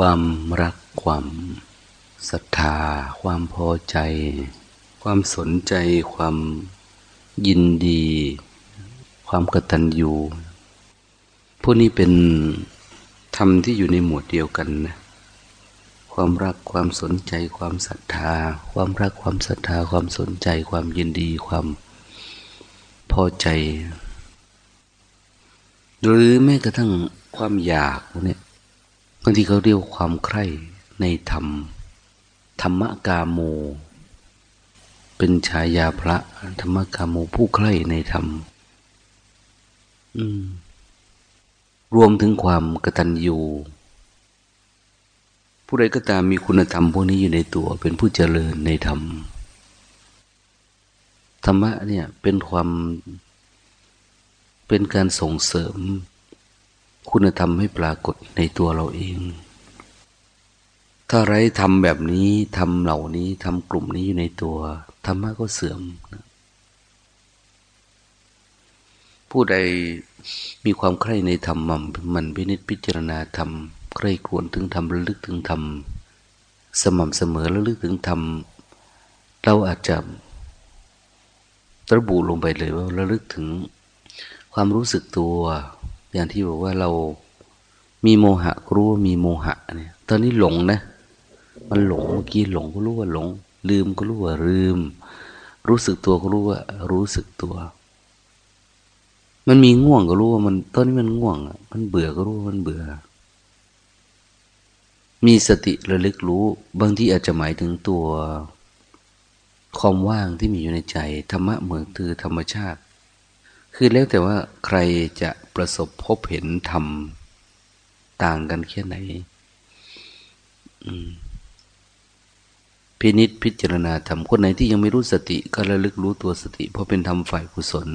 ความรักความศรัทธา ความพอใจ ความสนใจ ความยินดี ความกตัญญูพวกนี้เป็นธรรมที่อยู่ในหมวดเดียวกันนะความรักความสนใจ ความศรัทธา ความรักความศรัทธา ความสนใจ ความยินดี ความพอใจ หรือแม้กระทั่งความอยากเนี่ยางทีเขาเรียกความใคร่ในธรรม ธรรมกาโม เป็นฉายาพระ ธรรมกาโมผู้ใคร่ในธรรมรวมถึงความกตัญญูผู้ใดก็ตามมีคุณธรรมพวกนี้อยู่ในตัวเป็นผู้เจริญในธรรม ธรรมะเนี่ยเป็นความเป็นการส่งเสริม คุณธรรมให้ปรากฏในตัวเราเอง ถ้าไรทำแบบนี้ทำเหล่านี้ทำกลุ่มนี้อยู่ในตัวธรรมะก็เสื่อมผู้ใดมีความใคร่ในธรรมมันพินิจพิจารณาธรรมใคร่ควรถึงธรรมระลึกถึงธรรมสม่ำเสมอระลึกถึงธรรมเราอาจจะระบุลงไปเลยว่าระลึกถึงความรู้สึกตัว อย่างที่บอกว่าเรามีโมหะรู้ว่ามีโมหะเนี่ย ตอนนี้หลงนะ มันหลงเมื่อกี้หลงก็รู้ว่าหลง ลืมก็รู้ว่าลืม รู้สึกตัวก็รู้ว่า รู้สึกตัว มันมีง่วงก็รู้ว่ามัน ตอนนี้มันง่วงมันเบื่อก็รู้ว่ามันเบื่อ มีสติระลึกรู้ บางทีอาจจะหมายถึงตัวความว่างที่มีอยู่ในใจ ธรรมะเหมือนคือธรรมชาติ คือแล้วแต่ว่าใครจะประสบพบเห็นธรรมต่างกันแค่ไหนพินิษพิจารณาธรรมคนไหนที่ยังไม่รู้สติก็ระลึกรู้ตัวสติ เพราะเป็นธรรมฝ่ายกุศล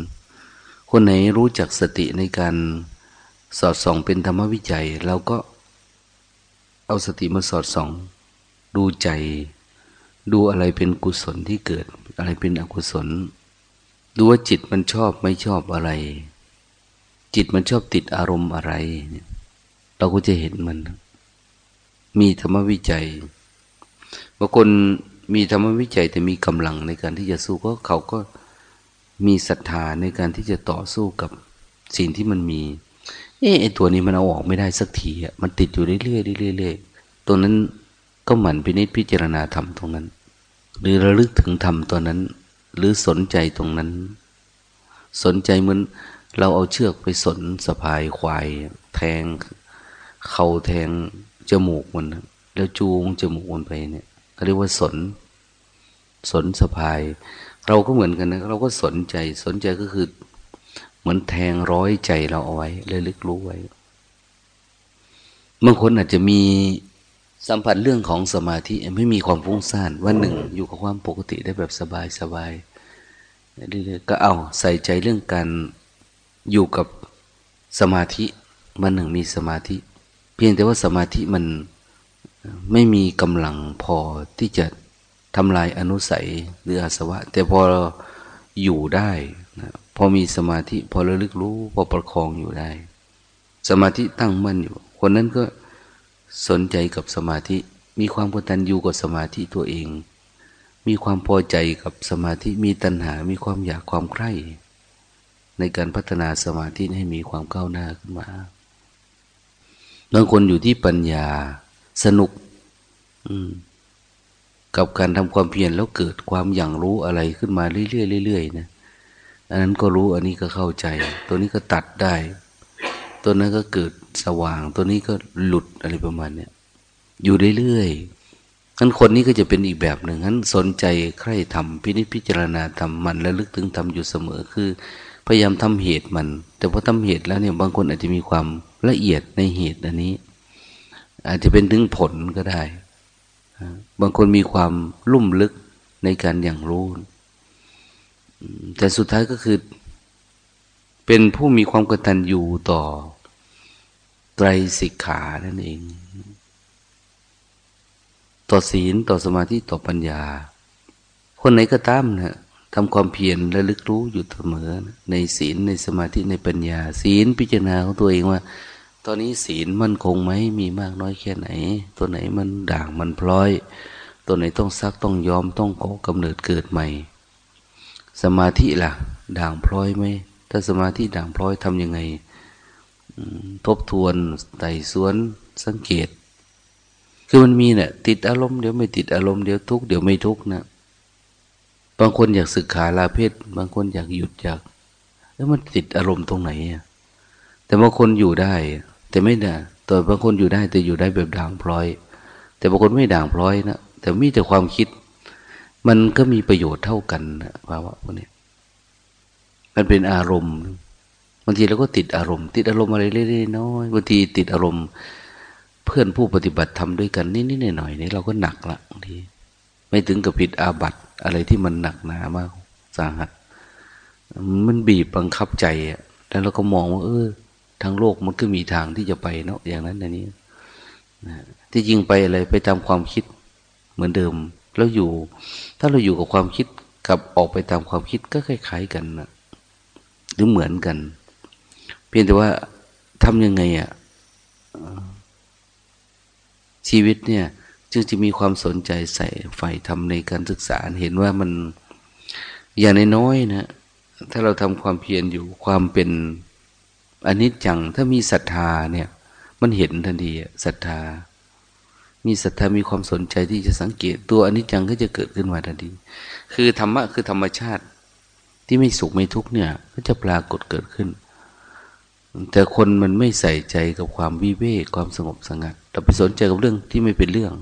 คนไหนรู้จักสติในการสอดส่องเป็นธรรมวิจัยเราก็เอาสติมาสอดส่อง ดูใจ ดูอะไรเป็นกุศลที่เกิด อะไรเป็นอกุศล ดูว่าจิตมันชอบไม่ชอบอะไร จิตมันชอบติดอารมณ์อะไรเราก็จะเห็นมัน มีธรรมวิจัยบางคนมีธรรมวิจัยแต่มีกำลังในการที่จะสู้ก็เขาก็มีศรัทธาในการที่จะต่อสู้กับสิ่งที่มันมีเออไอตัวนี้มันเอาออกไม่ได้สักทีอะมันติดอยู่เรื่อยๆเรื่อยๆตรงนั้นก็หมั่นพินิจพิจารณาธรรมตรงนั้น หรือระลึกถึงธรรมตัวนั้น หรือสนใจตรงนั้น สนใจเหมือนเราเอาเชือกไปสนสะพายควาย แทง เข่าแทงจมูกมัน แล้วจูงจมูกมันไปเนี่ยเรียกว่าสน สนสะพาย เราก็เหมือนกันนะเราก็สนใจ สนใจก็คือ เหมือนแทงร้อยใจเราเอาไว้เลยลึกรู้ไว้บางคนอาจจะมี สัมผัสเรื่องของสมาธิไม่มีความฟุ้งซ่านวันหนึ่งอยู่กับความปกติได้แบบสบายสบายเรื่อยๆก็เอาใส่ใจเรื่องการอยู่กับสมาธิวันหนึ่งมีสมาธิ เพียงแต่ว่าสมาธิมันไม่มีกำลังพอที่จะทำลายอนุสัยหรืออาสวะ แต่พออยู่ได้นะพอมีสมาธิ พอระลึกรู้ พอประคองอยู่ได้ สมาธิตั้งมั่นอยู่ คนนั้นก็ สนใจกับสมาธิ มีความกตัญญูกับสมาธิตัวเอง มีความพอใจกับสมาธิมีตัณหา มีความอยากความใคร่ ในการพัฒนาสมาธิให้มีความก้าวหน้าขึ้นมาบางคนอยู่ที่ปัญญาสนุกกับการทำความเพียรแล้วเกิดความอย่างรู้อะไรขึ้นมาเรื่อยๆเรื่อยๆนะอันนั้นก็รู้อันนี้ก็เข้าใจ ตัวนี้ก็ตัดได้ ตัวนั้นก็เกิด สว่าง ตัวนี้ก็หลุดอะไรประมาณเนี้ยอยู่เรื่อยๆนั้นคนนี้ก็จะเป็นอีกแบบหนึ่งนั้นสนใจใคร่ทำพินิจพิจารณาทำมันและลึกถึงทำอยู่เสมอคือ พยายามทำเหตุมัน แต่พอทำเหตุแล้วเนี่ยบางคนอาจจะมีความละเอียดในเหตุอันนี้ อาจจะเป็นถึงผลก็ได้ บางคนมีความลุ่มลึกในการอย่างรู้ แต่สุดท้ายก็คือ เป็นผู้มีความกตัญญูต่อ ตรสิกขานั่นเอง ต่อศีลต่อสมาธิต่อปัญญา คนไหนก็ตามนะทำความเพียรและลึกรู้อยู่เสมอ ในศีลในสมาธิในปัญญา ศีลพิจารณาของตัวเองว่า ตอนนี้ศีลมันคงไหมมีมากน้อยแค่ไหน ตัวไหนมันด่างมันพลอย ตัวไหนต้องซักต้องยอมต้องก่อกำเนิดเกิดใหม่ สมาธิล่ะ ด่างพลอยไหมถ้าสมาธิด่างพลอยทำยังไง ทบทวนไต่สวนสังเกต คือมันมีเนะ่ยติดอารมณ์เดี๋ยวไม่ติดอารมณ์เดี๋ยวทุกเดี๋ยวไม่ทุกนะบางคนอยากศึกขาลาเพศบางคนอยากหยุดอยากแล้วมันติดอารมณ์ตรงไหนอะแต่บางคนอยู่ได้ แต่ไม่ได้ตัวบางคนอยู่ได้แต่อยู่ได้แบบด่างพลอย แต่บางคนไม่ด่างพลอยนะแต่มีแต่ความคิด มันก็มีประโยชน์เท่ากันนะภาวะพวกนี้มันเป็นอารมณ์างทีเราก็ติดอารมณ์ ติดอารมณ์อะไรเล็กๆน้อยบางทีติดอารมณ์ เพื่อนผู้ปฏิบัติทำด้วยกันนิดๆหน่อยๆนี่เราก็หนักละบางที ไม่ถึงกับผิดอาบัติอะไรที่มันหนักหนามากสาหัส มันบีบบังคับใจอะแล้วเราก็มองว่า เออ ทางโลกมันก็มีทางที่จะไปเนาะอย่างนั้นอย่างนี้ที่จริงไปอะไรไปตามความคิดเหมือนเดิมแล้วอยู่ ถ้าเราอยู่กับความคิดกับออกไปตามความคิดก็คล้าย ๆ กันนะหรือเหมือนกัน เพียงแต่ว่าทำยังไงอะ่ะชีวิตเนี่ยจึงจะมีความสนใจใส่ใฝ่ทำในการศึกษาเห็นว่ามันอย่างน้อยๆนะ ถ้าเราทำความเพียรอยู่ความเป็นอนิจจัง ถ้ามีศรัทธาเนี่ย มันเห็นทันทีศรัทธา มีศรัทธามีความสนใจที่จะสังเกต ตัวอนิจจังก็จะเกิดขึ้นมาทันที คือธรรมะคือธรรมชาติที่ไม่สุขไม่ทุกข์เนี่ย ก็จะปรากฏเกิดขึ้น แต่คนมันไม่ใส่ใจกับความวิเวกความสงบสงัดเราไปสนใจกับเรื่องที่ไม่เป็นเรื่อง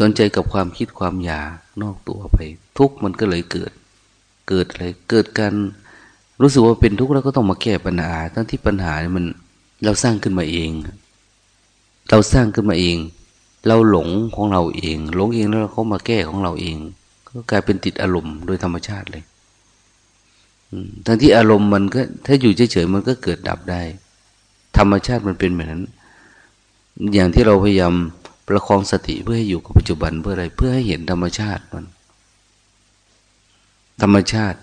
สนใจกับความคิดความอยากนอกตัวไป ทุกมันก็เลยเกิด เกิดอะไรเกิดการรู้สึกว่าเป็นทุกข์แล้วก็ต้องมาแก้ปัญหา ทั้งที่ปัญหาเนี่ยมันเราสร้างขึ้นมาเอง เราสร้างขึ้นมาเอง เราหลงของเราเอง หลงเองแล้วเขามาแก้ของเราเอง ก็กลายเป็นติดอารมณ์โดยธรรมชาติเลย ทั้งที่อารมณ์มันก็ ถ้าอยู่เฉยๆมันก็เกิดดับได้ ธรรมชาติมันเป็นแบบนั้น อย่างที่เราพยายามประคองสติเพื่อให้อยู่กับปัจจุบันเพื่ออะไร เพื่อให้เห็นธรรมชาติมัน ธรรมชาติ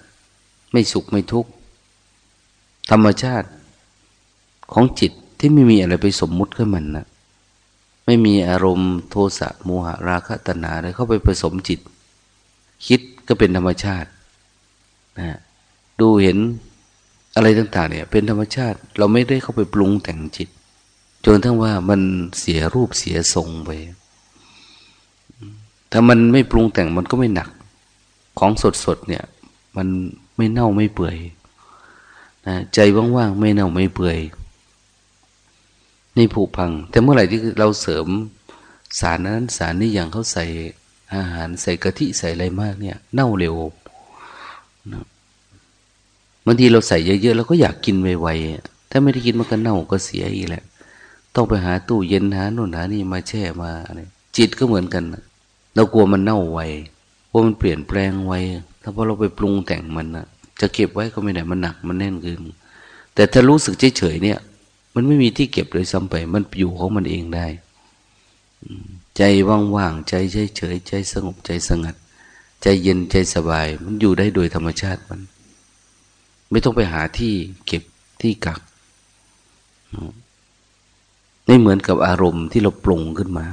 ไม่สุขไม่ทุกข์ธรรมชาติของจิตที่ไม่มีอะไรไปสมมุติขึ้นมันนะไม่มีอารมณ์โทสะโมหะราคะตัณหาอะไรเข้าไปผสมจิต คิดก็เป็นธรรมชาตินะ ดูเห็นอะไรต่างๆเนี่ย เป็นธรรมชาติ เราไม่ได้เข้าไปปรุงแต่งจิต จนทั้งว่ามันเสียรูปเสียทรงไป ถ้ามันไม่ปรุงแต่งมันก็ไม่หนัก ของสดๆเนี่ย มันไม่เน่าไม่เปื่อยใจว่างๆไม่เน่าไม่เปื่อยนี่ผุพัง แต่เมื่อไหร่ที่เราเสริมสารนั้นสารนี้อย่างเขาใส่อาหารใส่กะทิใส่อะไรมากเนี่ย เน่าเร็ว บางทีเราใส่เยอะๆเราก็อยากกินไวๆถ้าไม่ได้กินมันก็เน่าก็เสียอีกแหละ ต้องไปหาตู้เย็นหาโน่นหานี่มาแช่มาอะไรจิตก็เหมือนกันเรากลัวมันเน่าไวกลัวมันเปลี่ยนแปลงไวถ้าพอเราไปปรุงแต่งมันนะจะเก็บไว้ก็ไม่ได้มันหนักมันแน่นเกินแต่ถ้ารู้สึกเฉยๆเนี่ย มันไม่มีที่เก็บเลยซ้ำไป มันอยู่ของมันเองได้ใจว่างๆใจเฉยๆใจสงบใจสงัด ใจเย็นใจสบาย มันอยู่ได้โดยธรรมชาติมัน ไม่ต้องไปหาที่เก็บที่กักไม่เหมือนกับอารมณ์ที่เราปรุงขึ้นมา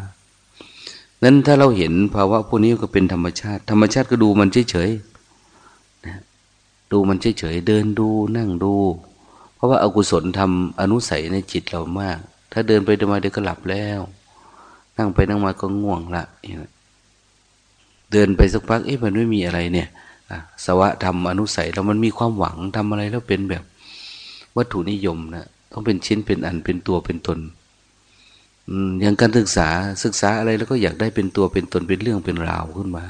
นั้นถ้าเราเห็นภาวะพวกนี้ก็เป็นธรรมชาติ ธรรมชาติก็ดูมันเฉยๆดูมันเฉยๆ เดินดูนั่งดู เพราะว่าอากุศลทำอนุสัยในจิตเรามาก ถ้าเดินไปเดินมาเดี๋ยวก็หลับแล้ว นั่งไปนั่งมาก็ง่วงละ เดินไปสักพัก เอ๊ะมันไม่มีอะไรเนี่ย สวะทำอนุสัยแล้วมันมีความหวังทำอะไรแล้วเป็นแบบวัตถุนิยมนะต้องเป็นชิ้นเป็นอันเป็นตัวเป็นตนอย่างการศึกษาศึกษาอะไรแล้วก็อยากได้เป็นตัวเป็นตนเป็นเรื่องเป็นราวขึ้นมา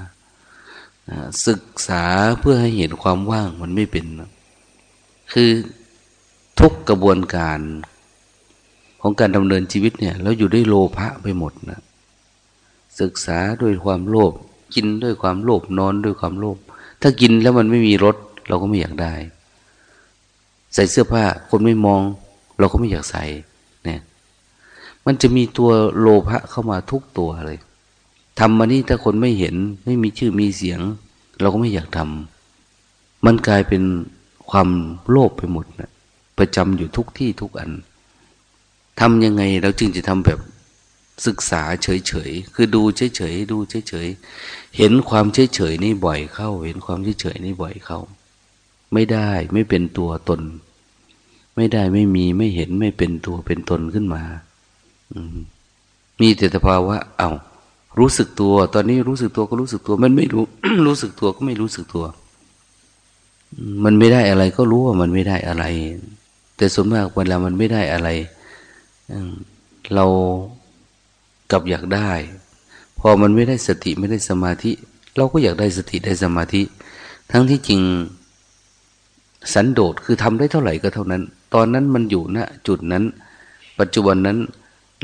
ศึกษาเพื่อให้เห็นความว่างมันไม่เป็น คือทุกกระบวนการของการดำเนินชีวิตเนี่ยแล้วอยู่ด้วยโลภะไปหมดนะศึกษาด้วยความโลภกินด้วยความโลภนอนด้วยความโลภ ถ้ากินแล้วมันไม่มีรสเราก็ไม่อยากได้ ใส่เสื้อผ้า คนไม่มอง เราก็ไม่อยากใส่ เนี่ย มันจะมีตัวโลภะเข้ามาทุกตัวเลยทำมานี่ถ้าคนไม่เห็น ไม่มีชื่อมีเสียง เราก็ไม่อยากทำมันกลายเป็นความโลภไปหมดนะประจำอยู่ทุกที่ทุกอันทำยังไงเราจึงจะทำแบบ ศึกษาเฉยๆ คือดูเฉยๆ ดูเฉยๆ เห็นความเฉยๆนี่บ่อยเข้า เห็นความเฉยๆนี่บ่อยเข้า ไม่ได้ไม่เป็นตัวตน ไม่ได้ไม่มีไม่เห็นไม่เป็นตัวเป็นตนขึ้นมา อืมีแต่สภาวะ เอา้ารู้สึกตัว ตอนนี้รู้สึกตัวก็รู้สึกตัว มันไม่รู้ รู้สึกตัวก็ไม่รู้สึกตัว มันไม่ได้อะไรก็รู้ว่ามันไม่ได้อะไร แต่ส่วนมากเวลามันไม่ได้อะไรเรา กับอยากได้ พอมันไม่ได้สติไม่ได้สมาธิ เราก็อยากได้สติได้สมาธิ ทั้งที่จริง สันโดษคือทำได้เท่าไหร่ก็เท่านั้น ตอนนั้นมันอยู่ณนะจุดนั้น ปัจจุบันนั้น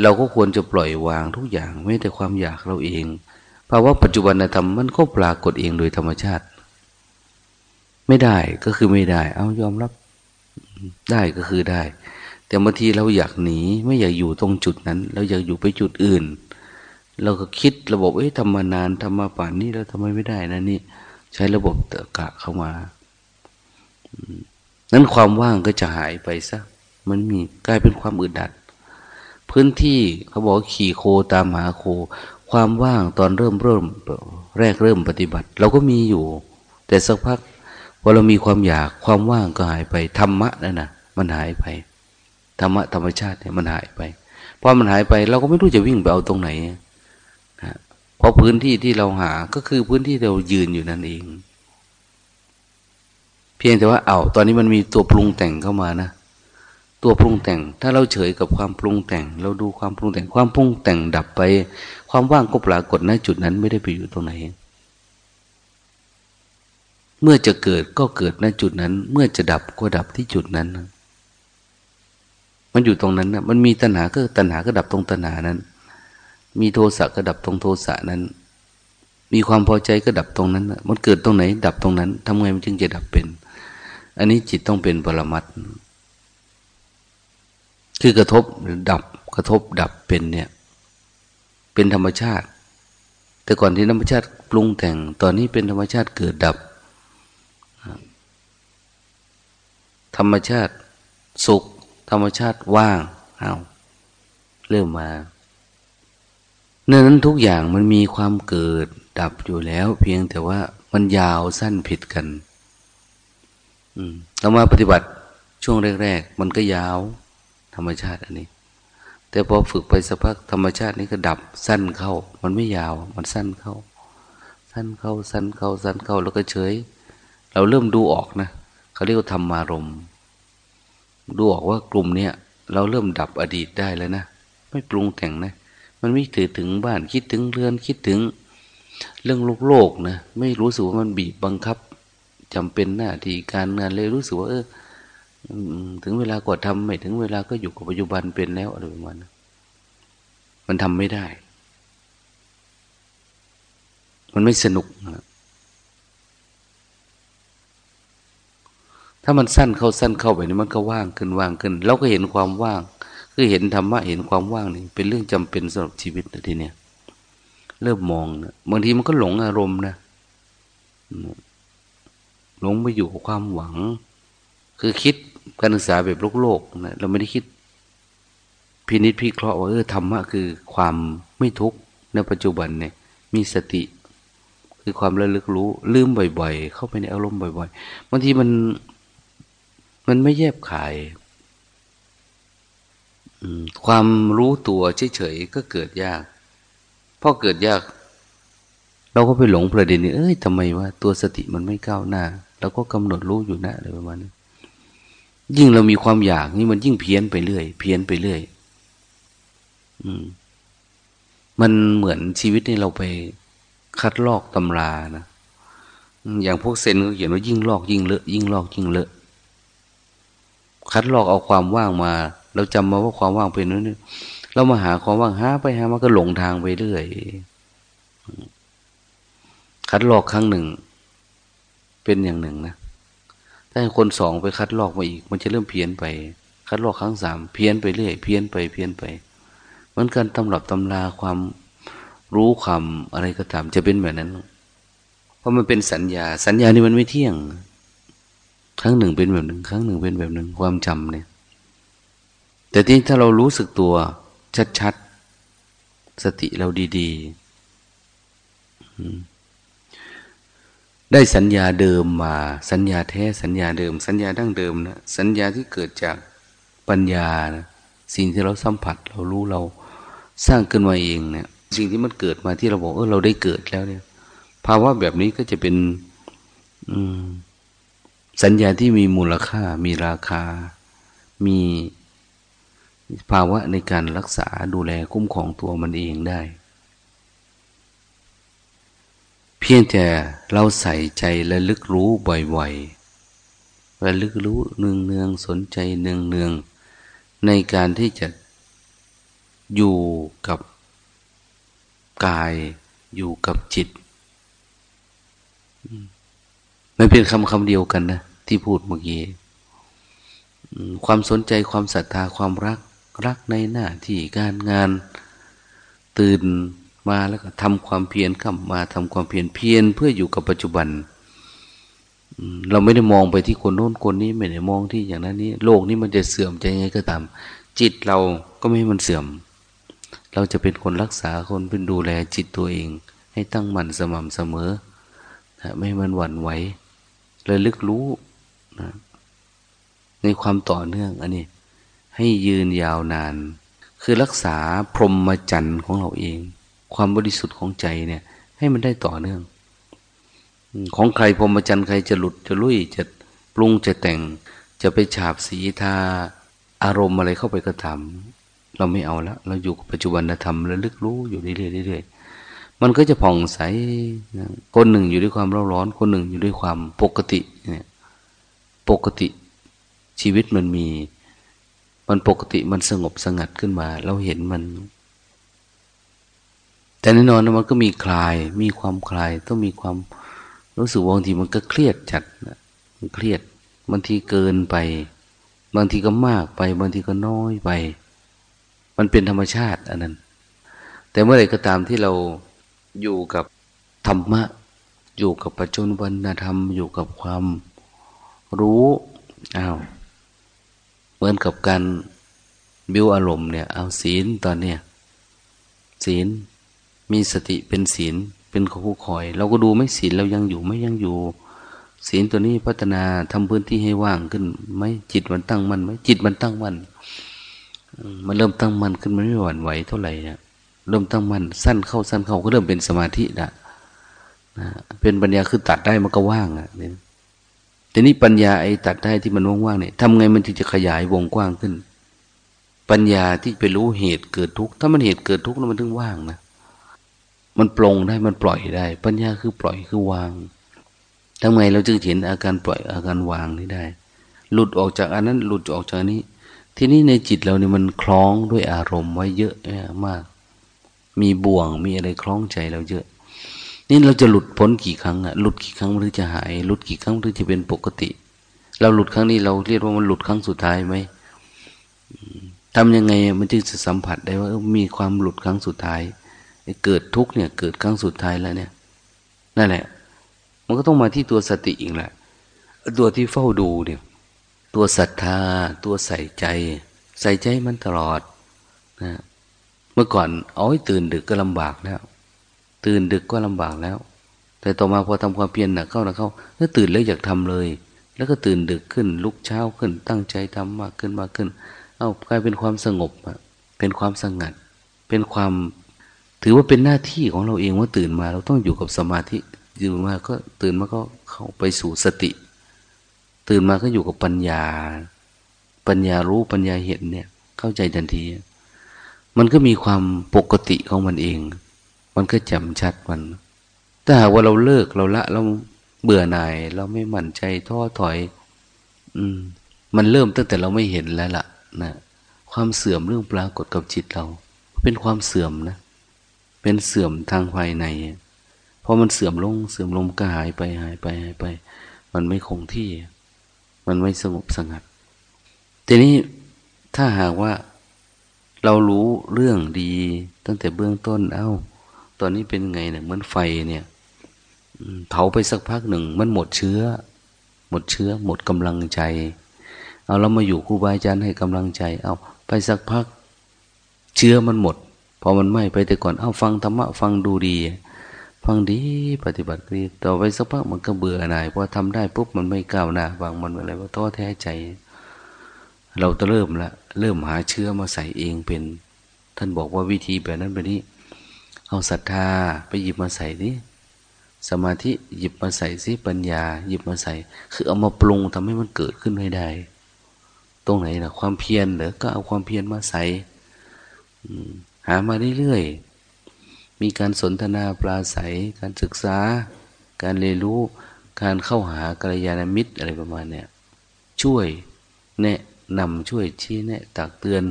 เราก็ควรจะปล่อยวางทุกอย่างไม่แต่ความอยากเราเองภาวะปัจจุบันธรรมมันก็ปรากฏเองโดยธรรมชาติ ไม่ได้ก็คือไม่ได้ เอายอมรับได้ก็คือได้ แต่บางทีเราอยากหนี ไม่อยากอยู่ตรงจุดนั้น เราอยากอยู่ไปจุดอื่น เราก็คิดระบบเอ้ยทำมานานทำมาป่านนี้แล้วทำไมไม่ได้นะนี่ ใช้ระบบตะกะเข้ามานั้นความว่างก็จะหายไปซะมันมีกลายเป็นความอึดอัด พื้นที่เขาบอกขี่โคตามหาโค ความว่างตอนเริ่มเริ่ม แรกเริ่มปฏิบัติ เราก็มีอยู่ แต่สักพักพอเรามีความอยากความว่างก็หายไปธรรมะนั่นนะมันหายไป ธรรมะธรรมชาติเนี่ยมันหายไปพอมันหายไปเราก็ไม่รู้จะวิ่งไปเอาตรงไหนนะเพราะพื้นที่ที่เราหาก็คือพื้นที่เรายืนอยู่นั่นเอง เพียงแต่ว่าเอาตอนนี้มันมีตัวปรุงแต่งเข้ามานะตัวปรุงแต่ง ถ้าเราเฉยกับความปรุงแต่ง เราดูความปรุงแต่ง ความปรุงแต่งดับไป ความว่างก็ปรากฏณจุดนั้นไม่ได้ไปอยู่ตรงไหน เมื่อจะเกิดก็เกิดณจุดนั้น เมื่อจะดับก็ดับที่จุดนั้น มันอยู่ตรงนั้นนะมันมีตัณหาก็ตัณหาก็ดับตรงตัณหานั้น มีโทสะก็ดับตรงโทสะนั้น มีความพอใจก็ดับตรงนั้นมันเกิดตรงไหน ดับตรงนั้นทำไงมันจึงจะดับเป็น อันนี้จิตต้องเป็นปรมัตถ์คือกระทบหรือดับกระทบดับเป็นเนี่ย เป็นธรรมชาติ แต่ก่อนที่ธรรมชาติปรุงแต่ง ตอนนี้เป็นธรรมชาติเกิดดับ ธรรมชาติสุข ธรรมชาติว่างเอาเริ่มมาเนื่อนั้นทุกอย่างมันมีความเกิดดับอยู่แล้ว เพียงแต่ว่ามันยาวสั้นผิดกันเรามาปฏิบัติช่วงแรกๆมันก็ยาว ธรรมชาติอันนี้ แต่พอฝึกไปสักพักธรรมชาตินี้ก็ดับสั้นเข้า มันไม่ยาว มันสั้นเข้า สั้นเข้าสั้นเข้าสั้นเข้าแล้วก็เฉย เราเริ่มดูออกนะเขาเรียกว่าธรรมารม ดูออกว่ากลุ่มเนี้ยเราเริ่มดับอดีตได้แล้วนะไม่ปรุงแต่งนะ มันไม่ถือถึงบ้านคิดถึงเรือนคิดถึง เรื่องโลกโลกนะไม่รู้สึกว่ามันบีบบังคับจำเป็นหน้าที่การงานเลยรู้สึกว่าเออถึงเวลาก็ทำไม่ถึงเวลาก็อยู่กับปัจจุบันเป็นแล้วอะไรประมาณนั้นมันทำไม่ได้ มันไม่สนุก ถ้ามันสั้นเข้าสั้นเข้าไปนี่มันก็ว่างขึ้นว่างขึ้น เราก็เห็นความว่าง คือเห็นธรรมะเห็นความว่างนี่เป็นเรื่องจำเป็นสำหรับชีวิตนะทีเนี้ยเริ่มมองนะบางทีมันก็หลงอารมณ์นะหลงไปอยู่กับความหวัง คือคิดการศึกษาแบบโลกโลกนะเราไม่ได้คิดพินิจพิเคราะห์ว่าเออธรรมะคือความไม่ทุกข์ในปัจจุบันเนี่ย มีสติ คือความระลึกรู้ ลืมบ่อย ๆ เข้าไปในอารมณ์บ่อย ๆบางทีมัน มันไม่แยบขาย ความรู้ตัวเฉยๆก็เกิดยากพอเกิดยาก เราก็ไปหลงประเด็นนี้เอ้ยทำไมว่าตัวสติมันไม่ก้าวหน้าเราก็กำหนดรู้อยู่นะอะไรประมาณนี้ยิ่งเรามีความอยากนี่มันยิ่งเพี้ยนไปเรื่อย เพี้ยนไปเรื่อย อืม มันเหมือนชีวิตนี่เราไปคัดลอกตำรานะ อย่างพวกเซนเขาเขียนว่ายิ่งลอกยิ่งเลอะยิ่งลอกยิ่งเลอะ คัดลอกเอาความว่างมา เราจำมาว่าความว่างเป็นนั่นเรามาหาความว่างหาไปหามาก็หลงทางไปเรื่อยคัดลอกครั้งหนึ่ง เป็นอย่างหนึ่งนะถ้าคนสองไปคัดลอกมาอีก มันจะเริ่มเพี้ยนไป คัดลอกครั้งสามเพี้ยนไปเรื่อยเพี้ยนไปเพี้ยนไปเหมือนกันตำรับตำราความรู้ความอะไรก็ตามจะเป็นแบบนั้น เพราะมันเป็นสัญญา สัญญานี่มันไม่เที่ยง ครั้งหนึ่งเป็นแบบหนึ่ง ครั้งหนึ่งเป็นแบบหนึ่งความจำเนี่ย แต่ที่ถ้าเรารู้สึกตัวชัดๆ สติเราดีๆ ได้สัญญาเดิมมา สัญญาแท้สัญญาเดิม สัญญาดั้งเดิมนะสัญญาที่เกิดจากปัญญานะสิ่งที่เราสัมผัส เรารู้เราสร้างขึ้นมาเองเนี่ย สิ่งที่มันเกิดมาที่เราบอกเออเราได้เกิดแล้วเนี่ย ภาวะแบบนี้ก็จะเป็น อืม สัญญาที่มีมูลค่า มีราคา มีภาวะในการรักษาดูแลคุ้มครองตัวมันเองได้ เพียงแต่เราใส่ใจและลึกรู้บ่อยๆและลึกรู้เนืองเนืองสนใจเนืองเนืองในการที่จะอยู่กับกายอยู่กับจิต มันเป็นคำคำเดียวกันนะ ที่พูดเมื่อกี้ความสนใจความศรัทธาความรักรักในหน้าที่การงานตื่นมาแล้วก็ทำความเพียรขับมาทำความเพียรเพียรเพื่ออยู่กับปัจจุบัน เราไม่ได้มองไปที่คนโน้นคนนี้ไม่ได้มองที่อย่างนั้นนี้ โลกนี้มันจะเสื่อมใจไงก็ตาม จิตเราก็ไม่ให้มันเสื่อม เราจะเป็นคนรักษาคนเป็นดูแลจิตตัวเอง ให้ตั้งมั่นสม่ำเสมอไม่ให้มันหวั่นไหวเลยลึกรู้ นะในความต่อเนื่องอันนี้ ให้ยืนยาวนาน คือรักษาพรหมจรรย์ของเราเอง ความบริสุทธิ์ของใจเนี่ย ให้มันได้ต่อเนื่อง ของใครพรหมจรรย์ใครจะหลุดจะลุยจะปรุงจะแต่ง จะไปฉาบสีทาอารมณ์อะไรเข้าไปก็ทำเราไม่เอาล้วเราอยู่กับปัจจุบันธรรมแล้วลึกรู้อยู่เรื่อยๆมันก็จะผ่องใส คนหนึ่งอยู่ด้วยความร้อนร้อน คนหนึ่งอยู่ด้วยความปกติเนี่ย ปกติชีวิตมันมี มันปกติมันสงบสงัดขึ้นมา เราเห็นมัน แต่แน่นอนมันก็มีคลาย มีความคลาย ต้องมีความรู้สึกบางทีมันก็เครียดจัดมันเครียดบางทีเกินไป บางทีก็มากไป บางทีก็น้อยไป มันเป็นธรรมชาติอันนั้น แต่เมื่อไหร่ก็ตามที่เราอยู่กับธรรมะ อยู่กับปัจจุบันธรรม อยู่กับความ รู้อ้าวเหมือนกับการบิวอารมณ์เนี่ย เอาศีลตอนเนี้ยศีลมีสติเป็นศีลเป็นคู่คอย เราก็ดูไม่ศีลเรายังอยู่ไม่ยังอยู่ ศีลตัวนี้พัฒนาทำพื้นที่ให้ว่างขึ้นไหมจิตมันตั้งมั่นไหมจิตมันตั้งมั่นมันเริ่มตั้งมั่นขึ้นมันไม่หวั่นไหวเท่าไหร่เนี่ยเริ่มตั้งมั่นสั้นเข้าสั้นเข้าก็เริ่มเป็นสมาธิละนะเป็นปัญญาคือตัดได้มันก็ว่างอะเนี่ย ทีนี้ปัญญาไอ้ตัดได้ที่มันว่างๆเนี่ยทำไงมันถึงจะขยายวงกว้างขึ้น ปัญญาที่ไปรู้เหตุเกิดทุกข์ถ้ามันเหตุเกิดทุกข์แล้วมันถึงว่างนะมันปลงได้มันปล่อยได้ ปัญญาคือปล่อยคือวางทำไงเราจึงเห็นอาการปล่อยอาการวางนี้ได้ หลุดออกจากอันนั้น หลุดออกจากนี้ ทีนี้ในจิตเราเนี่ยมันคล้องด้วยอารมณ์ไว้เยอะมาก มีบ่วงมีอะไรคล้องใจเราเยอะ นี่เราจะหลุดพ้นกี่ครั้งอะหลุดกี่ครั้งหรือจะหาย หลุดกี่ครั้งหรือจะเป็นปกติ เราหลุดครั้งนี้เราเรียกว่ามันหลุดครั้งสุดท้ายไหมทำยังไงมันจึงจะสัมผัสได้ว่ามีความหลุดครั้งสุดท้าย เกิดทุกเนี่ย เกิดครั้งสุดท้ายแล้วเนี่ยนั่นแหละ มันก็ต้องมาที่ตัวสติอีกแหละ ตัวที่เฝ้าดูเนี่ย ตัวศรัทธา ตัวใส่ใจ ใส่ใจมันตลอดนะเมื่อก่อนเอาให้ตื่นดึกก็ลำบากแล้ว ตื่นดึกก็ลำบากแล้ว แต่ต่อมาพอทำความเพียรหนักเข้าหนักเข้าแล้วตื่นแล้วอยากทำเลย แล้วก็ตื่นดึกขึ้น ลุกเช้าขึ้น ตั้งใจทำมากขึ้นมากขึ้น เอากลายเป็นความสงบเป็นความสงัด เป็นความถือว่าเป็นหน้าที่ของเราเองว่าตื่นมา เราต้องอยู่กับสมาธิอยู่มาก็ตื่นมาก็เข้าไปสู่สติ ตื่นมาก็อยู่กับปัญญา ปัญญารู้ปัญญาเห็นเนี่ย เข้าใจทันที มันก็มีความปกติของมันเอง มันก็จำชัดมันถ้าหากว่าเราเลิกเราละเราเบื่อหน่าย เราไม่หมั่นใจท้อถอย อืม มันเริ่มตั้งแต่เราไม่เห็นแล้วล่ะนะความเสื่อมเรื่องปรากฏกับจิตเรา เป็นความเสื่อมนะ เป็นเสื่อมทางภายในพอมันเสื่อมลงเสื่อมลงก็หายไปหายไปหายไป มันไม่คงที่ มันไม่สงบสงัด ทีนี้ถ้าหากว่าเรารู้เรื่องดีตั้งแต่เบื้องต้นเอา้า ตอนนี้เป็นไงเนี่ยเหมือนไฟเนี่ยเผาไปสักพักหนึ่ง มันหมดเชื้อ หมดเชื้อ หมดกำลังใจ เอาเรามาอยู่ครูบาอาจารย์ให้กำลังใจ เอาไปสักพัก เชื้อมันหมดพอมันไหม้ไปแต่ก่อนเอาฟังธรรมะฟังดูดี ฟังดีปฏิบัติดีต่อไปสักพักมันก็เบื่อหน่ายพอทำได้ปุ๊บมันไม่ก้าวหน้าบางมันอะไรว่าท้อแท้ใจ เราจะเริ่มละเริ่มหาเชื้อมาใส่เองเป็น ท่านบอกว่าวิธีแบบนั้นแบบนี้ เอาศรัทธาไปหยิบมาใส่ดิสมาธิหยิบมาใส่สิปัญญา หยิบมาใส่ คือเอามาปรุงทำให้มันเกิดขึ้นให้ได้ ตรงไหนนะความเพียรเหรอก็เอาความเพียรมาใส่หามาเรื่อยๆมีการสนทนาปลาใสการศึกษา การเรียนรู้ การเข้าหากัลยาณมิตรอะไรประมาณเนี้ยช่วยแนะนำช่วยชี้แนะตักเตือน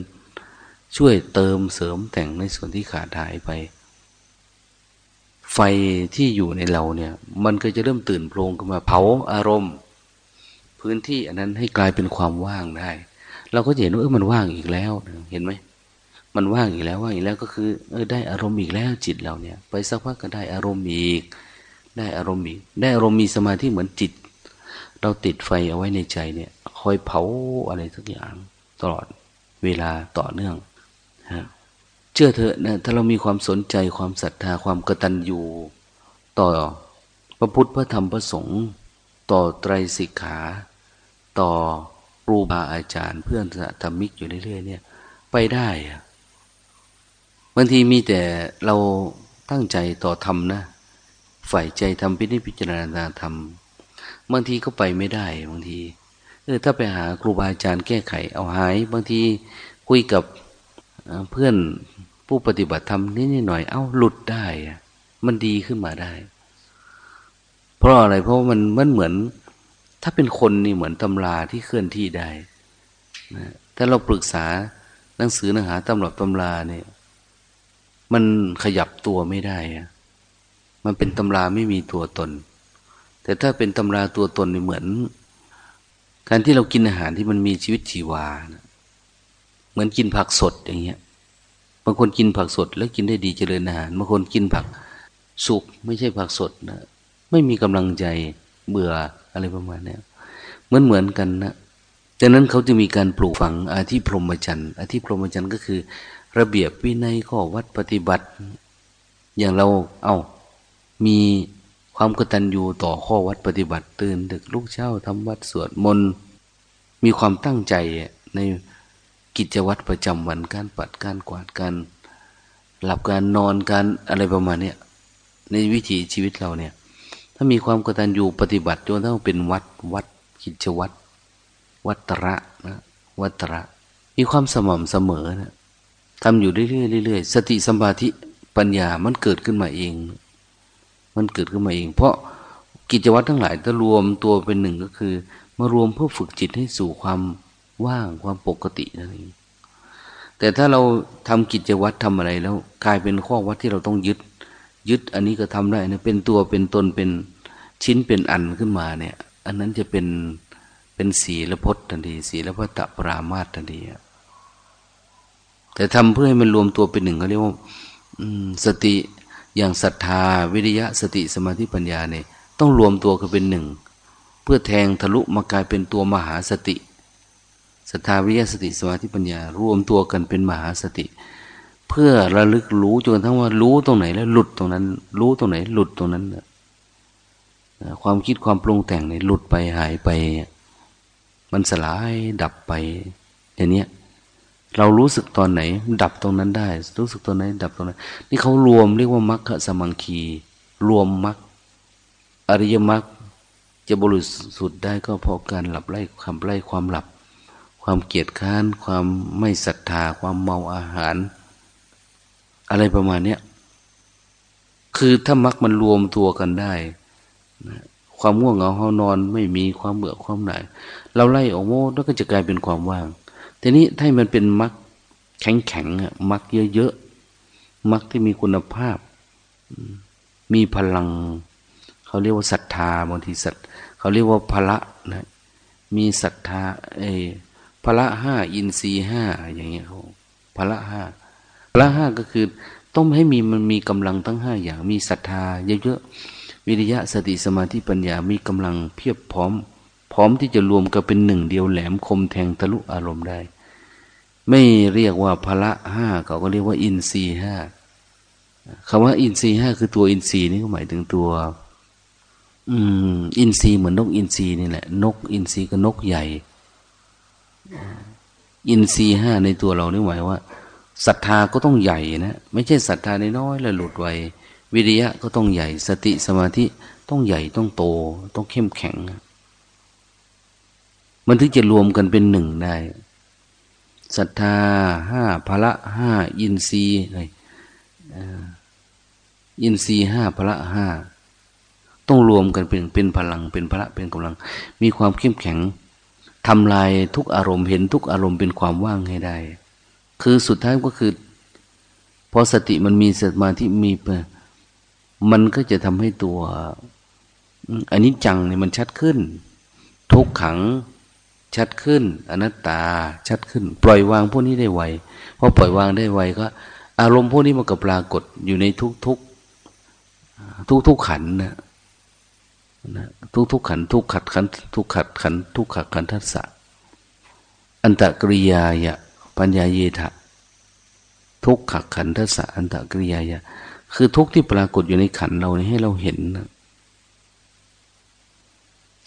ช่วยเติมเสริมแต่งในส่วนที่ขาดหายไป ไฟที่อยู่ในเราเนี่ย มันก็จะเริ่มตื่นโพลงขึ้นมาเผาอารมณ์ พื้นที่อันนั้นให้กลายเป็นความว่างได้ เราก็เห็นว่าเออมันว่างอีกแล้วเห็นไหมมันว่างอีกแล้วว่างอีกแล้วก็คือ เออได้อารมณ์อีกแล้วจิตเราเนี่ย ไปสักพักก็ได้อารมณ์อีก ได้อารมณ์อีก ได้อารมณ์มีสมาธิเหมือนจิต เราติดไฟเอาไว้ในใจเนี่ย คอยเผาอะไรสักอย่าง ตลอดเวลาต่อเนื่องฮะ ชื่อเถอะนะถ้าเรามีความสนใจความศรัทธาความกตัญญูต่อพระพุทธพระธรรมพระสงฆ์ต่อไตรสิกขา ต่อครูบาอาจารย์ เพื่อนธรรมิกอยู่เรื่อยๆเนี่ย ไปได้อะบางทีมีแต่เราตั้งใจต่อธรรมนะฝ่ายใจทำพิจิพิจารณาธรรมบางทีก็ไปไม่ได้บางทีเออถ้าไปหาครูบาอาจารย์แก้ไขเอาหาย บางทีคุยกับเพื่อน ผู้ปฏิบัติธรรมนิดหน่อย เอ้าหลุดได้มันดีขึ้นมาได้ เพราะอะไร เพราะมันมันเหมือน ถ้าเป็นคนนี่เหมือนตำราที่เคลื่อนที่ได้นะถ้าเราปรึกษาหนังสือเนื้อหาตำรับตำราเนี่ย มันขยับตัวไม่ได้อะมันเป็นตำราไม่มีตัวตน แต่ถ้าเป็นตำราตัวตนนี่เหมือน การที่เรากินอาหารที่มันมีชีวิตชีวานะเหมือนกินผักสดอย่างเงี้ย บางคนกินผักสดแล้วกินได้ดีเจริญอาหารบางคนกินผักสุกไม่ใช่ผักสดนะไม่มีกำลังใจเบื่ออะไรประมาณนี้เหมือนเหมือนกันนะดังนั้นเขาจะมีการปลูกฝังอาธิพรหมจรรย์อาธิพรหมจรรย์ก็คือ ระเบียบวินัยข้อวัดปฏิบัติ อย่างเราเอา้ามีความกตัญญูต่อข้อวัดปฏิบัติตื่นดึกลูกเช้าทำวัดสวดมนต์มีความตั้งใจใน กิจวัตรประจำวันการปัดการกวาดการหลับการนอนการอะไรประมาณเนี้ยในวิถีชีวิตเราเนี่ย ถ้ามีความกตัญญูปฏิบัติจนต้องเป็นวัดวัดกิจวัตรวัตระนะวัตระ มีความสม่ำเสมอนะทำอยู่เรื่อยๆเรื่อยๆสติสัมปาธิปัญญามันเกิดขึ้นมาเอง มันเกิดขึ้นมาเอง เพราะกิจวัตรทั้งหลายถ้ารวมตัวเป็นหนึ่งก็คือ มารวมเพื่อฝึกจิตให้สู่ความ ว่างความปกตินั่นเองแต่ถ้าเราทำกิจวัตรทำอะไรแล้ว กลายเป็นข้อวัดที่เราต้องยึด ยึดอันนี้ก็ทำได้นะเป็นตัวเป็นตนเป็นชิ้นเป็นอันขึ้นมาเนี่ย อันนั้นจะเป็นเป็นสีละพจน์ทันทีสีละพตะปรามาตทันทีแต่ทำเพื่อให้มันรวมตัวเป็นหนึ่งเขาเรียกว่าสติอย่างศรัทธา วิริยะสติสมาธิปัญญาเนี่ยต้องรวมตัวกันเป็นหนึ่ง เพื่อแทงทะลุมากลายเป็นตัวมหาสติ ศรัทธาวิยสติสมาธิปัญญารวมตัวกันเป็นมหาสติ เพื่อระลึกรู้จนทั้งว่ารู้ตรงไหนแล้วหลุดตรงนั้น รู้ตรงไหน หลุดตรงนั้นความคิดความปรุงแต่งเนี่ยหลุดไปหายไป มันสลายดับไป อย่างนี้เรารู้สึกตอนไหน ดับตรงนั้นได้ รู้สึกตอนไหน ดับตรงนั้น นี่เขารวมเรียกว่ามัคคสมังคี รวมมัคอริยมัคจะบริสุทธิ์ได้ก็เพราะการหลับไล่คำไล่ความหลับ ความเกียดค้าน ความไม่ศรัทธา ความเมาอาหาร อะไรประมาณนี้คือถ้ามักมันรวมตัวกันได้นะความง่วงเหงาเฮานอน ไม่มีความเบื่อความหน่าย เราไล่ออกโมแล้วก็จะกลายเป็นความว่าง ทีนี้ถ้ามันเป็นมักแข็งแข็งมักเยอะๆมักที่มีคุณภาพ มีพลัง เขาเรียกว่าศรัทธาบางทีสัตเขาเรียกว่าพละนะมีศรัทธาเอ พละห้าอินทรีห้าอย่างเงี้ยเขาพละห้าพละห้าก็คือ ต้องให้มีมันมีกำลังทั้งห้าอย่าง มีศรัทธาเยอะๆวิริยะสติสมาธิปัญญามีกำลังเพียบพร้อม พร้อมที่จะรวมกันเป็นหนึ่งเดียวแหลมคมแทงทะลุอารมณ์ได้ ไม่เรียกว่าพละห้าเขาก็เรียกว่า อินทรีห้าคำว่า อินทรีห้าคือตัวอินทรีนี่ก็หมายถึงตัว อืม อินทรีเหมือนนกอินทรีนี่แหละ นกอินทรีก็นกใหญ่ อินทรีห้าในตัวเรานี่หมายว่าศรัทธาก็ต้องใหญ่นะไม่ใช่ศรัทธาในน้อยแล้วหลุดไววิริยะก็ต้องใหญ่สติสมาธิต้องใหญ่ต้องโต ต้องเข้มแข็ง มันถึงจะรวมกันเป็นหนึ่งได้ศรัทธาห้าพละห้าอินทรีย์อะไรอินทรีย์ห้าพละห้าต้องรวมกันเป็นเป็นพลังเป็นพละเป็นกำลัง มีความเข้มแข็ง ทำลายทุกอารมณ์เห็นทุกอารมณ์เป็นความว่างให้ได้ คือสุดท้ายก็คือ พอสติมันมีสมาธิมีมันก็จะทำให้ตัวอันนี้จังเนี่ยมันชัดขึ้น ทุกขังชัดขึ้น อนัตตาชัดขึ้น ปล่อยวางพวกนี้ได้ไวพอปล่อยวางได้ไวก็ อารมณ์พวกนี้มันก็ปรากฏอยู่ในทุกทุกทุกทุกขันนะ นะทุกทุกขันทุกขัดขันทุกขัดขันทุกขัดขันทัศสะอันตะกริยายะปัญญาเยทะทุกขัดขันทัศสะอันตะกริยายะคือทุกที่ปรากฏอยู่ในขันเราให้เราเห็น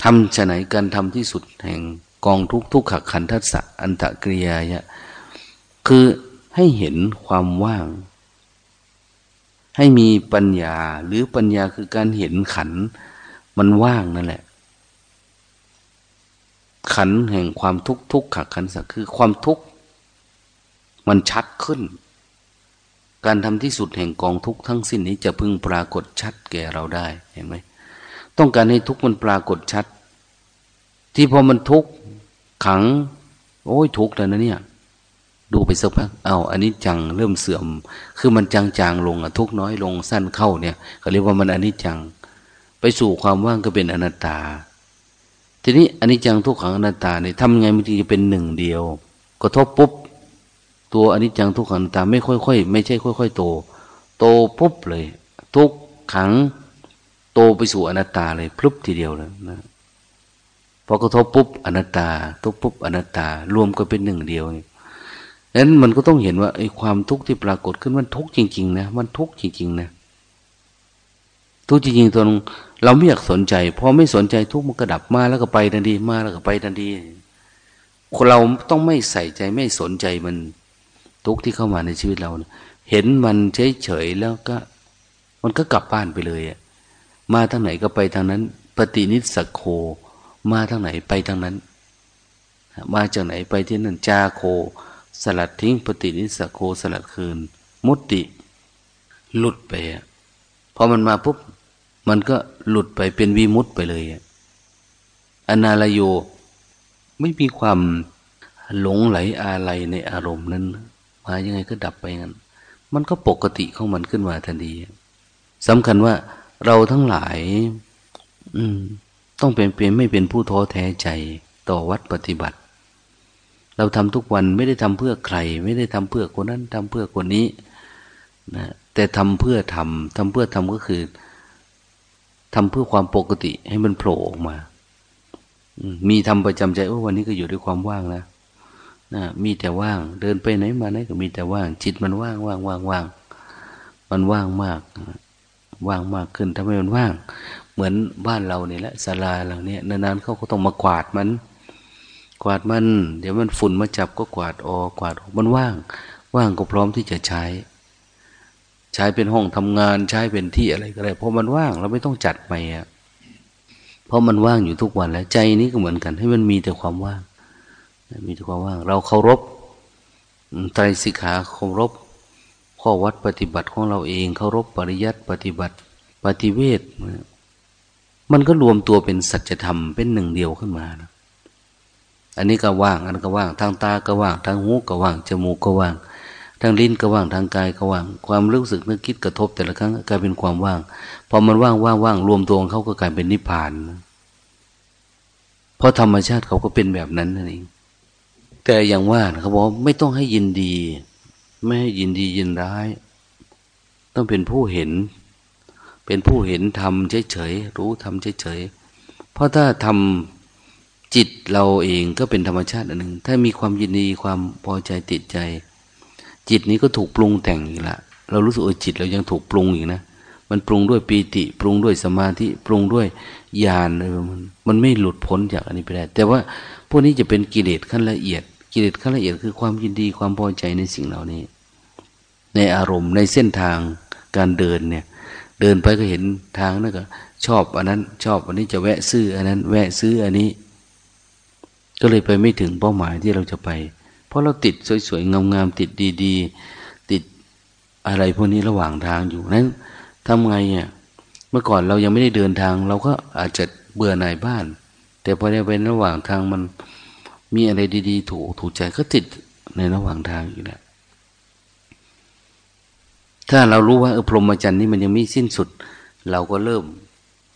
ทำฉะไหนการทำที่สุดแห่งกองทุกทุกขักขันทัศสะอันตะกริยายะคือให้เห็นความว่าง ให้มีปัญญาหรือปัญญาคือการเห็นขัน มันว่างนั่นแหละ ขันแห่งความทุกข์ทุกขักขันสักคือความทุกข์มันชัดขึ้น การทำที่สุดแห่งกองทุกข์ทั้งสิ้นนี้จะพึงปรากฏชัดแก่เราได้เห็นไหมต้องการให้ทุกข์มันปรากฏชัด ที่พอมันทุกข์ขัง โอ้ยทุกข์แล้วนะเนี่ย ดูไปสักพักเอาอันนี้จังเริ่มเสื่อม คือมันจางๆลงอะทุกน้อยลงสั้นเข้าเนี่ยเขาเรียกว่ามันอันนี้จัง ไปสู่ความว่างก็เป็นอนัตตา ทีนี้อันนี้จังทุกขังอนัตตาเนี่ยทำไงมันจะเป็นหนึ่งเดียวกระทบปุ๊บตัวอันนี้จังทุกขังอนัตตาไม่ค่อยๆไม่ใช่ค่อย ๆ โต โตปุ๊บเลย ทุกขังโตไปสู่อนัตตาเลยพลุบทีเดียวเลยนะพอกระทบปุ๊บอนัตตาทุกปุ๊บอนัตตารวมก็เป็นหนึ่งเดียวนี่นั้นมันก็ต้องเห็นว่าไอ้ความทุกข์ที่ปรากฏขึ้นมันทุกข์จริง ๆ นะมันทุกข์จริงๆนะทุกข์จริงๆตัว เราไม่อยากสนใจพอไม่สนใจทุกมันก็ดับมาแล้วก็ไปทันทีมาแล้วก็ไปทันทีคนเราต้องไม่ใส่ใจไม่สนใจมันทุกที่เข้ามาในชีวิตเรา เห็นมันเฉยๆแล้วก็ มันก็กลับบ้านไปเลยอะมาทางไหนก็ไปทางนั้น ปฏินิสโค มาทางไหนไปทางนั้น มาจากไหนไปที่นั่นจาโค สลัดทิ้ง ปฏินิสโคสลัดคืน มุตติหลุดไปพอมันมาปุ๊บ มันก็หลุดไปเป็นวีมุตไปเลยอนาลโย ไม่มีความหลงไหลอะไรในอารมณ์นั้น มายังไงก็ดับไปงั้น มันก็ปกติของมันขึ้นมาทันทีสำคัญว่าเราทั้งหลาย อืม ต้องเป็นเป็นไม่เป็นผู้ท้อแท้ใจต่อวัดปฏิบัติ เราทำทุกวันไม่ได้ทำเพื่อใคร ไม่ได้ทำเพื่อคนนั้นทำเพื่อคนนี้นะแต่ทำเพื่อทำทำเพื่อทำก็คือ ทำเพื่อความปกติให้มันโผล่ออกมา มีทำประจำใจว่าวันนี้ก็อยู่ด้วยความว่างนะนะมีแต่ว่าง เดินไปไหนมาไหนก็มีแต่ว่าง จิตมันว่างว่างว่างว่างมันว่างมาก ว่างมากขึ้นทำให้มันว่าง เหมือนบ้านเราเนี่ยแหละศาลาเราเนี่ยนานๆเขาก็ต้องมากวาดมัน กวาดมัน เดี๋ยวมันฝุ่นมาจับก็กวาดออกกวาดออกมันว่าง ว่างก็พร้อมที่จะใช้ ใช้เป็นห้องทำงานใช้เป็นที่อะไรก็ได้เพราะมันว่างเราไม่ต้องจัดใหม่อะเพราะมันว่างอยู่ทุกวันแล้วใจนี้ก็เหมือนกัน ให้มันมีแต่ความว่าง มีแต่ความว่าง เราเคารพไตรสิกขาเคารพข้อวัดปฏิบัติของเราเองเคารพปริยัติปฏิบัติปฏิเวทมันก็รวมตัวเป็นสัจธรรมเป็นหนึ่งเดียวขึ้นมานะอันนี้ก็ว่าง อันก็ว่าง ทางตาก็ว่าง ทางหูก็ว่าง จมูกก็ว่าง ทางลิ้นก็ว่างทางกายก็ว่าง ความรู้สึกนึกคิดกระทบแต่ละครั้งกลายเป็นความว่าง พอมันว่างว่างว่างรวมตัวของเขาก็กลายเป็นนิพพาน เพราะธรรมชาติเขาก็เป็นแบบนั้นนั่นเอง แต่อย่างว่าเขาบอกไม่ต้องให้ยินดี ไม่ให้ยินดียินร้าย ต้องเป็นผู้เห็น เป็นผู้เห็นทำเฉยๆรู้ทำเฉยๆเพราะถ้าทำจิตเราเองก็เป็นธรรมชาติอันหนึ่ง ถ้ามีความยินดีความพอใจติดใจ จิตนี้ก็ถูกปรุงแต่งอีกละเรารู้สึกเออจิตเรายังถูกปรุงอีกนะมันปรุงด้วยปีติปรุงด้วยสมาธิปรุงด้วยญาณเลยมันมันไม่หลุดพ้นจากอันนี้ไปได้ แต่ว่าพวกนี้จะเป็นกิเลสขั้นละเอียด กิเลสขั้นละเอียดคือความยินดีความพอใจในสิ่งเหล่านี้ ในอารมณ์ในเส้นทางการเดินเนี่ย เดินไปก็เห็นทางนั่นก็ชอบอันนั้น ชอบอันนี้จะแวะซื้ออันนั้น แวะซื้ออันนี้ ก็เลยไปไม่ถึงเป้าหมายที่เราจะไป เพราะเราติดสวยๆงามๆติดดีๆ ติดอะไรพวกนี้ระหว่างทางอยู่นั้นทำไงเนี่ยเมื่อก่อนเรายังไม่ได้เดินทาง เราก็อาจจะเบื่อหน่ายบ้าน แต่พอได้ไประหว่างทางมันมีอะไรดีๆ ถูกถูกใจก็ติดในระหว่างทางอยู่แล้วถ้าเรารู้ว่าเออพรหมจรรย์นี่มันยังไม่สิ้นสุด เราก็เริ่ม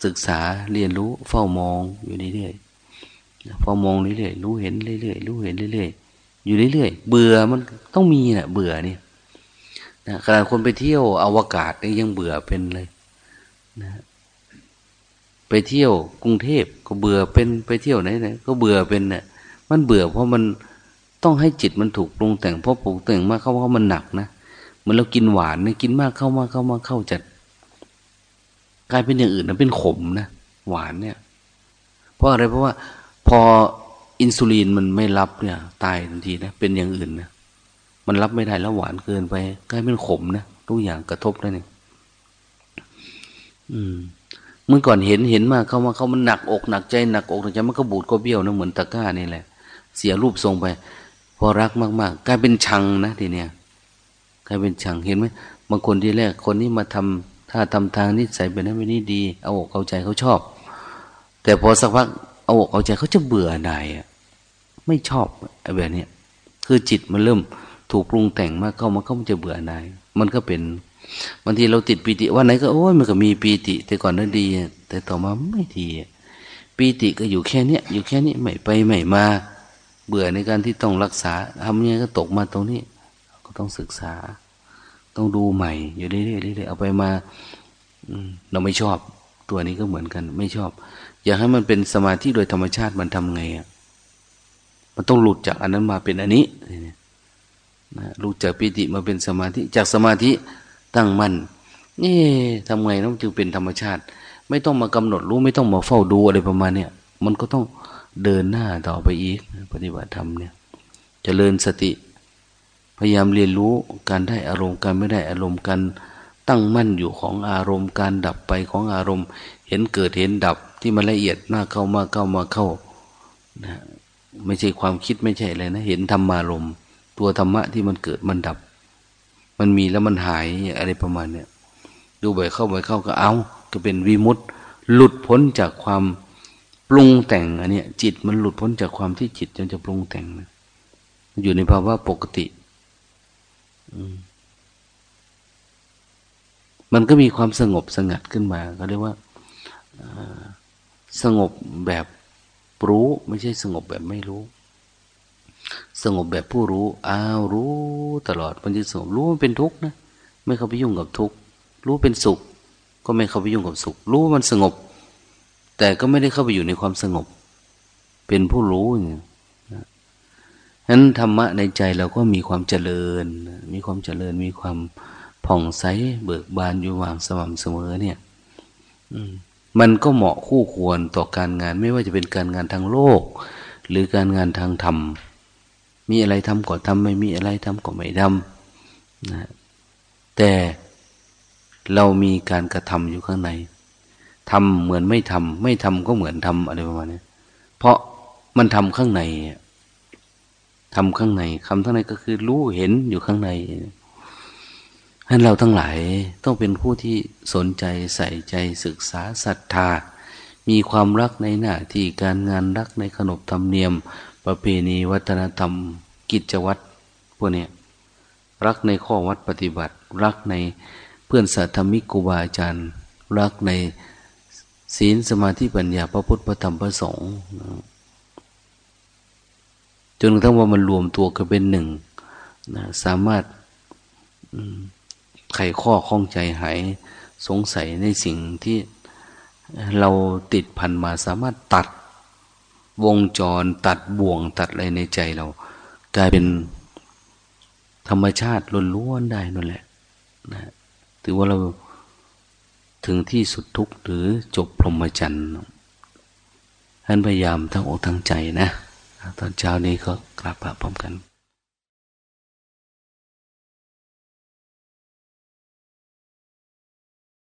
ศึกษาเรียนรู้ เฝ้ามองอยู่เรื่อยๆเฝ้ามองเรื่อยๆรู้เห็นเรื่อยๆรู้เห็นเรื่อยๆ อยู่เรื่อยๆ เบื่อมันต้องมีนะ่ะ เบื่อนี่นะขนาดคนไปเที่ยวอวกาศนี่ยังเบื่อเป็นเลยนะไปเที่ยวกรุงเทพก็เบื่อเป็นไปเที่ยวไหนไหนก็เบื่อเป็นเนะ่ยมันเบื่อเพราะมันต้องให้จิตมันถูกปรุงแต่งเพราะปรุงแต่งมากเข้าเพรามันหนักนะเหมือนเรากินหวานเนี่ยกินมากเข้ามาเข้ามาเข้าจัดกลายเป็นอย่างอื่นนะเป็นขมนะหวานเนี่ย เพราะอะไรเพราะว่าพอ อินซูลินมันไม่รับเนี่ยตายทันทีนะเป็นอย่างอื่นนะมันรับไม่ได้แล้วหวานเกินไปกลายเป็นขมนะทุกอย่างกระทบแล้วเนี่ยอืมเมื่อก่อนเห็นเห็นมาเข้ามาเขามันหนักอกหนักใจหนักอกหนักใจมันก็บูดก็เบี้ยวนะเหมือนตะก้านี่แหละ เสียรูปทรงไป พอรักมากๆกลายเป็นชังนะทีเนี้ยกลายเป็นชังเห็นไหมบางคนที่แรกคนนี้มาทำถ้าทำทางนิสัยเป็นนั้นเป็นนี้ดี เอาอกเอาใจเขาชอบ แต่พอสักพัก เอาอกเอาใจเขาจะเบื่อหน่ายไม่ชอบแบบนี้คือจิตมันเริ่มถูกปรุงแต่งมากเข้ามาเขามันจะเบื่อหน่าย มันก็เป็นบางทีเราติดปีติวันไหนก็โอ้ยมันก็มีปีติ แต่ก่อนนั้นดี แต่ต่อมาไม่ดีปีติก็อยู่แค่เนี้ยอยู่แค่นี้ไม่ไปไม่มา เบื่อในการที่ต้องรักษาทำยังไงก็ตกมาตรงนี้ ก็ต้องศึกษา ต้องดูใหม่ อยู่เรื่อยๆเรื่อยๆเอาไปมาเราไม่ชอบตัวนี้ก็เหมือนกัน ไม่ชอบ อยากให้มันเป็นสมาธิโดยธรรมชาติมันทำไงอะมันต้องหลุดจากอันนั้นมาเป็นอันนี้นะหลุดจากปีติมาเป็นสมาธิ จากสมาธิตั้งมั่นนี่ทำไงต้องจึงเป็นธรรมชาติ ไม่ต้องมากำหนดรู้ไม่ต้องมาเฝ้าดูอะไรประมาณเนี้ยมันก็ต้องเดินหน้าต่อไปอีก ปฏิบัติธรรมเนี่ยจเจริญสติ พยายามเรียนรู้การได้อารมณ์การไม่ได้อารมณ์การตั้งมั่นอยู่ของอารมณ์ การดับไปของอารมณ์ เห็นเกิดเห็นดับ ที่มันละเอียดมากเข้ามาเข้ามาเข้านะไม่ใช่ความคิดไม่ใช่อะไรนะ เห็นธรรมารมณ์ตัวธรรมะที่มันเกิดมันดับ มันมีแล้วมันหายอะไรประมาณเนี้ยดูไปเข้าไปเข้าก็เอา ก็เป็นวิมุตต์หลุดพ้นจากความปรุงแต่งอันเนี้ยจิตมันหลุดพ้นจากความที่จิตจนจะปรุงแต่งนะอยู่ในภาวะปกติ มันก็มีความสงบสงัดขึ้นมาก็เรียกว่า สงบแบบรู้ไม่ใช่สงบแบบไม่รู้ สงบแบบผู้รู้อ้าวรู้ตลอดมันจะสงบรู้มันเป็นทุกข์นะไม่เข้าไปยุ่งกับทุกข์รู้เป็นสุข ก็ไม่เข้าไปยุ่งกับสุข รู้มันสงบ แต่ก็ไม่ได้เข้าไปอยู่ในความสงบ เป็นผู้รู้อย่างนี้นั้นธรรมะในใจเราก็มีความเจริญ มีความเจริญมีความผ่องใสเบิกบานอยู่วางสม่ำเสมอเนี่ยมั มันก็เหมาะคู่ควรต่อการงาน ไม่ว่าจะเป็นการงานทางโลก หรือการงานทางธรรม มีอะไรทำก็ทำไม่มีอะไรทำก็ไม่ทำนะแต่เรามีการกระทำอยู่ข้างในทำเหมือนไม่ทำไม่ทำก็เหมือนทำอะไรประมาณนี้เพราะมันทำข้างในทำข้างในคำข้างในก็คือรู้เห็นอยู่ข้างใน ฉะนั้นเราทั้งหลายต้องเป็นผู้ที่สนใจใส่ใจศึกษาศรัทธา มีความรักในหน้าที่การงานรักในขนบธรรมเนียม ประเพณีวัฒนธรรม กิจวัตรพวกนี้รักในข้อวัดปฏิบัติ รักในเพื่อนสัตธมิกุบาอาจารย์ รักในศีลสมาธิปัญญาพระพุทธพระธรรมพระสงฆ์จนกระทั่งว่ามันรวมตัวกันเป็นหนึ่งนะสามารถ ไขข้อข้องใจหายสงสัยในสิ่งที่เราติดพันมาสามารถตัดวงจรตัดบ่วงตัดอะไรในใจเรา กลายเป็นธรรมชาติล้วนๆได้นั่นแหละนะถือว่าเราถึงที่สุดทุกข์หรือจบพรหมจรรย์ท่านพยายามทั้งอกทั้งใจนะ ตอนเช้านี้ก็กราบพระพร้อมกัน